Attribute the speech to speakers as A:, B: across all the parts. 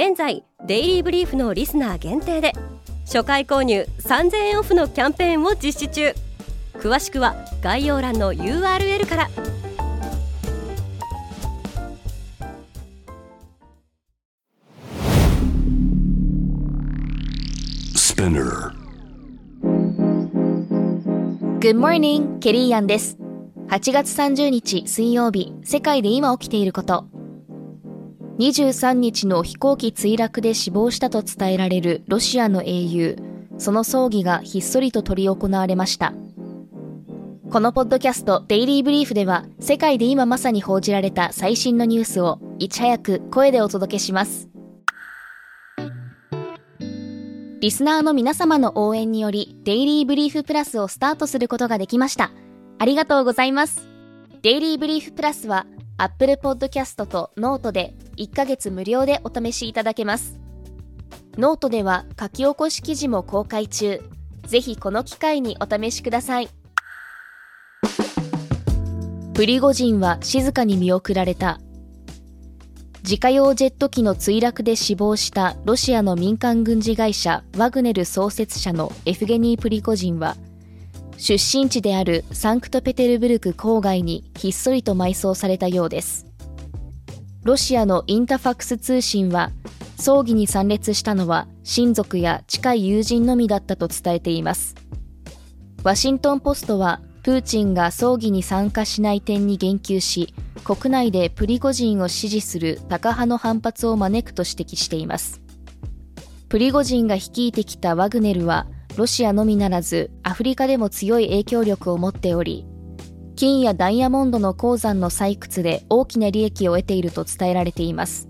A: 現在デイリーブリーフのリスナー限定で初回購入3000円オフのキャンペーンを実施中詳しくは概要欄の URL から
B: グッ
C: Good morning, ケリーアンです。8月30日水曜日、世界で今起きていること。23日の飛行機墜落で死亡したと伝えられるロシアの英雄、その葬儀がひっそりと執り行われました。このポッドキャストデイリーブリーフでは世界で今まさに報じられた最新のニュースをいち早く声でお届けします。リスナーの皆様の応援によりデイリーブリーフプラスをスタートすることができました。ありがとうございます。デイリーブリーフプラスは Apple Podcast と Note で1ヶ月無料でお試しいただけます。ノートでは書き起こし記事も公開中。ぜひこの機会にお試しください。プリゴジンは静かに見送られた。自家用ジェット機の墜落で死亡したロシアの民間軍事会社ワグネル創設者のエフゲニー・プリゴジンは出身地であるサンクトペテルブルク郊外にひっそりと埋葬されたようです。ロシアのインタファクス通信は葬儀に参列したのは親族や近い友人のみだったと伝えています。ワシントン・ポストはプーチンが葬儀に参加しない点に言及し国内でプリゴジンを支持するタカ派の反発を招くと指摘しています。プリゴジンが率いてきたワグネルはロシアのみならずアフリカでも強い影響力を持っており金やダイヤモンドの鉱山の採掘で大きな利益を得ていると伝えられています。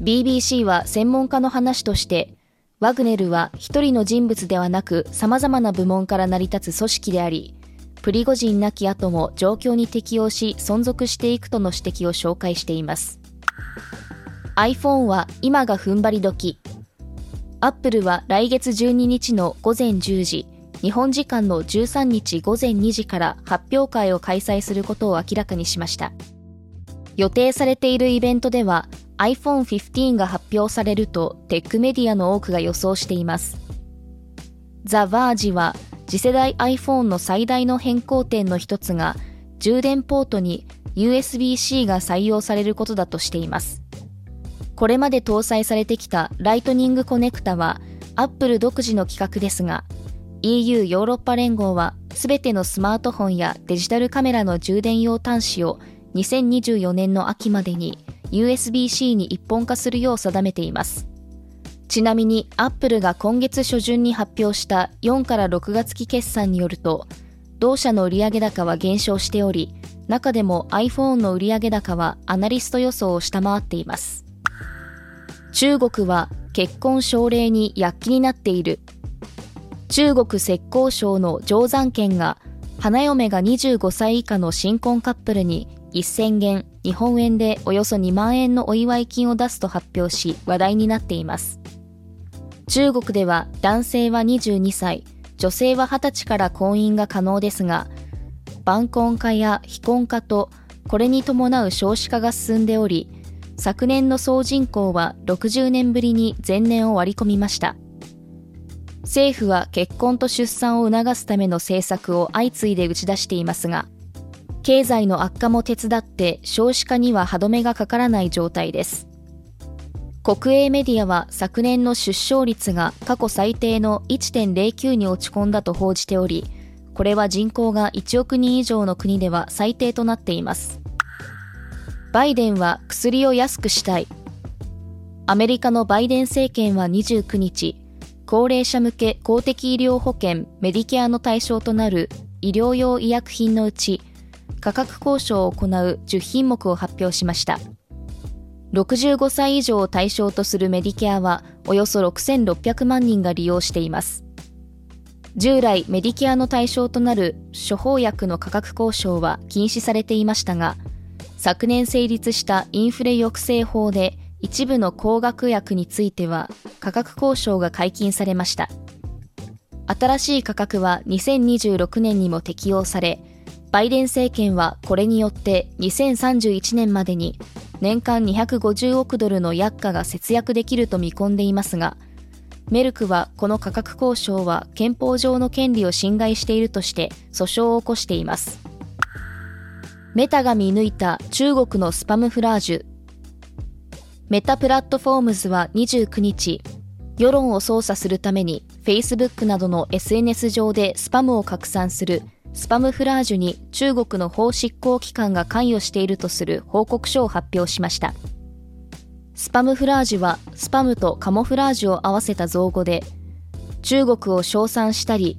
C: BBC は専門家の話としてワグネルは一人の人物ではなく様々な部門から成り立つ組織でありプリゴジン亡き後も状況に適応し存続していくとの指摘を紹介しています。iPhone は今が踏ん張り時。アップルは来月12日の午前10時日本時間の13日午前2時から発表会を開催することを明らかにしました。予定されているイベントでは iPhone15 が発表されるとテックメディアの多くが予想しています。ザ・バージは次世代 iPhone の最大の変更点の一つが充電ポートに USB-C が採用されることだとしています。これまで搭載されてきたライトニングコネクタは Apple 独自の規格ですが EU ヨーロッパ連合は全てのスマートフォンやデジタルカメラの充電用端子を2024年の秋までに USB-C に一本化するよう定めています。ちなみにアップルが今月初旬に発表した4から6月期決算によると同社の売上高は減少しており中でも iPhone の売上高はアナリスト予想を下回っています。中国は結婚奨励に躍起になっている。中国浙江省の定山県が花嫁が25歳以下の新婚カップルに1000元日本円でおよそ2万円のお祝い金を出すと発表し話題になっています。中国では男性は22歳女性は20歳から婚姻が可能ですが晩婚化や非婚化とこれに伴う少子化が進んでおり昨年の総人口は60年ぶりに前年を割り込みました。政府は結婚と出産を促すための政策を相次いで打ち出していますが経済の悪化も手伝って少子化には歯止めがかからない状態です。国営メディアは昨年の出生率が過去最低の1.09に落ち込んだと報じておりこれは人口が1億人以上の国では最低となっています。バイデンは薬を安くしたいアメリカのバイデン政権は29日高齢者向け公的医療保険メディケアの対象となる医療用医薬品のうち価格交渉を行う10品目を発表しました65歳以上を対象とするメディケアはおよそ6600万人が利用しています。従来メディケアの対象となる処方薬の価格交渉は禁止されていましたが、昨年成立したインフレ抑制法で一部の高額薬については価格交渉が解禁されました。新しい価格は2026年にも適用され、バイデン政権はこれによって2031年までに年間250億ドルの薬価が節約できると見込んでいますが、メルクはこの価格交渉は憲法上の権利を侵害しているとして訴訟を起こしています。メタが見抜いた中国のスパムフラージュ。メタプラットフォームズは29日、世論を操作するために Facebook などの SNS 上でスパムを拡散するスパムフラージュに中国の法執行機関が関与しているとする報告書を発表しました。スパムフラージュはスパムとカモフラージュを合わせた造語で、中国を称賛したり、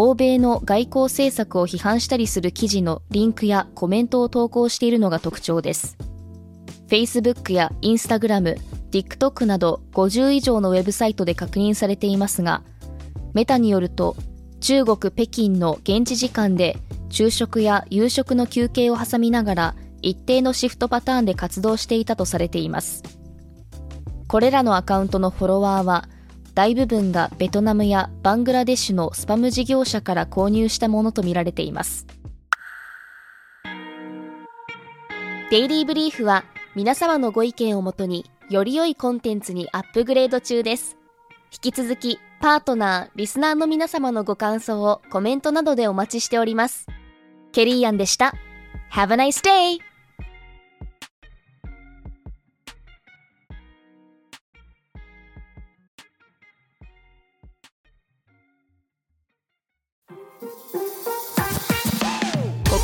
C: 欧米の外交政策を批判したりする記事のリンクやコメントを投稿しているのが特徴です。Facebook や Instagram、TikTok など50以上のウェブサイトで確認されていますが、メタによると中国北京の現地時間で昼食や夕食の休憩を挟みながら一定のシフトパターンで活動していたとされています。これらのアカウントのフォロワーは大部分がベトナムやバングラデシュのスパム事業者から購入したものとみられています。デイリーブリーフは皆様のご意見をもとにより良いコンテンツにアップグレード中です。引き続きパートナー、リスナーの皆様のご感想をコメントなどでお待ちしております。ケリーアンでした。Have a nice day!